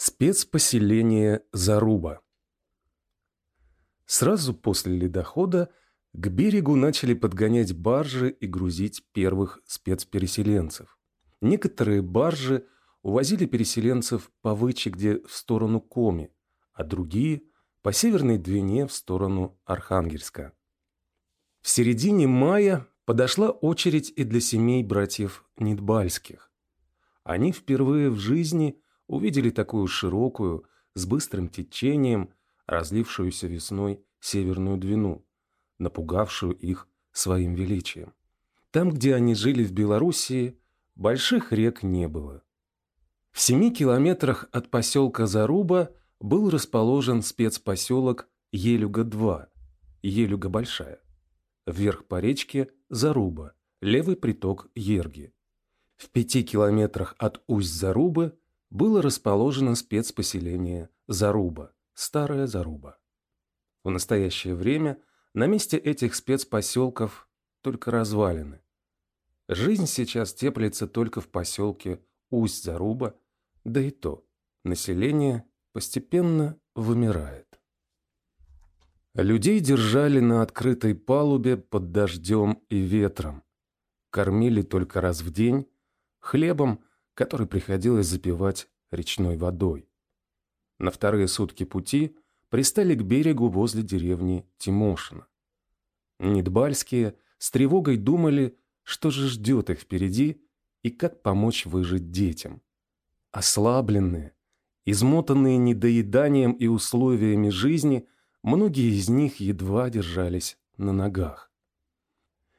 Спецпоселение Заруба Сразу после ледохода к берегу начали подгонять баржи и грузить первых спецпереселенцев. Некоторые баржи увозили переселенцев по Вычегде в сторону Коми, а другие – по Северной Двине в сторону Архангельска. В середине мая подошла очередь и для семей братьев Нидбальских. Они впервые в жизни увидели такую широкую, с быстрым течением, разлившуюся весной Северную Двину, напугавшую их своим величием. Там, где они жили в Белоруссии, больших рек не было. В семи километрах от поселка Заруба был расположен спецпоселок Елюга-2, Елюга Большая. Вверх по речке Заруба, левый приток Ерги. В пяти километрах от Усть-Зарубы было расположено спецпоселение Заруба, Старая Заруба. В настоящее время на месте этих спецпоселков только развалины. Жизнь сейчас теплится только в поселке Усть-Заруба, да и то население постепенно вымирает. Людей держали на открытой палубе под дождем и ветром. Кормили только раз в день хлебом, который приходилось запивать речной водой. На вторые сутки пути пристали к берегу возле деревни Тимошина. Недбальские с тревогой думали, что же ждет их впереди и как помочь выжить детям. Ослабленные, Измотанные недоеданием и условиями жизни, многие из них едва держались на ногах.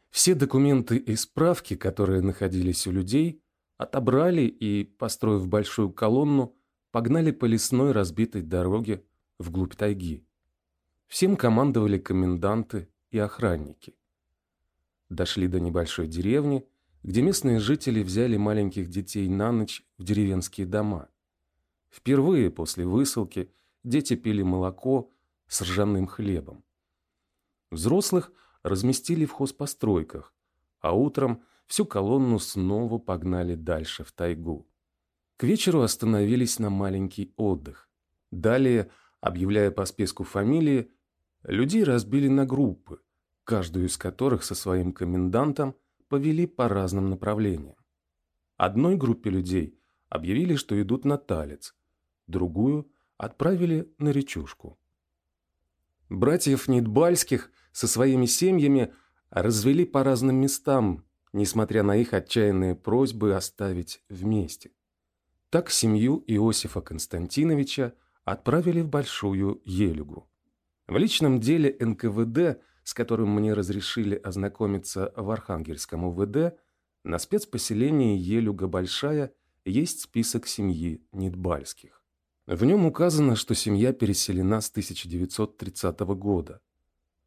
Все документы и справки, которые находились у людей, отобрали и, построив большую колонну, погнали по лесной разбитой дороге вглубь тайги. Всем командовали коменданты и охранники. Дошли до небольшой деревни, где местные жители взяли маленьких детей на ночь в деревенские дома – Впервые после высылки дети пили молоко с ржаным хлебом. Взрослых разместили в хозпостройках, а утром всю колонну снова погнали дальше в тайгу. К вечеру остановились на маленький отдых. Далее, объявляя по списку фамилии, людей разбили на группы, каждую из которых со своим комендантом повели по разным направлениям. Одной группе людей объявили, что идут на Талец, другую отправили на речушку. Братьев Нидбальских со своими семьями развели по разным местам, несмотря на их отчаянные просьбы оставить вместе. Так семью Иосифа Константиновича отправили в Большую Елюгу. В личном деле НКВД, с которым мне разрешили ознакомиться в Архангельском УВД, на спецпоселении Елюга Большая есть список семьи Нидбальских. В нем указано, что семья переселена с 1930 года.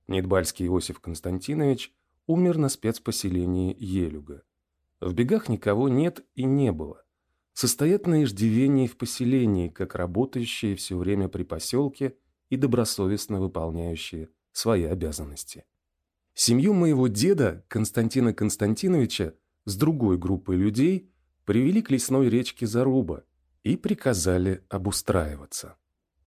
Недбальский Иосиф Константинович умер на спецпоселении Елюга. В бегах никого нет и не было. Состоят на иждивении в поселении, как работающие все время при поселке и добросовестно выполняющие свои обязанности. Семью моего деда, Константина Константиновича, с другой группой людей привели к лесной речке Заруба – и приказали обустраиваться.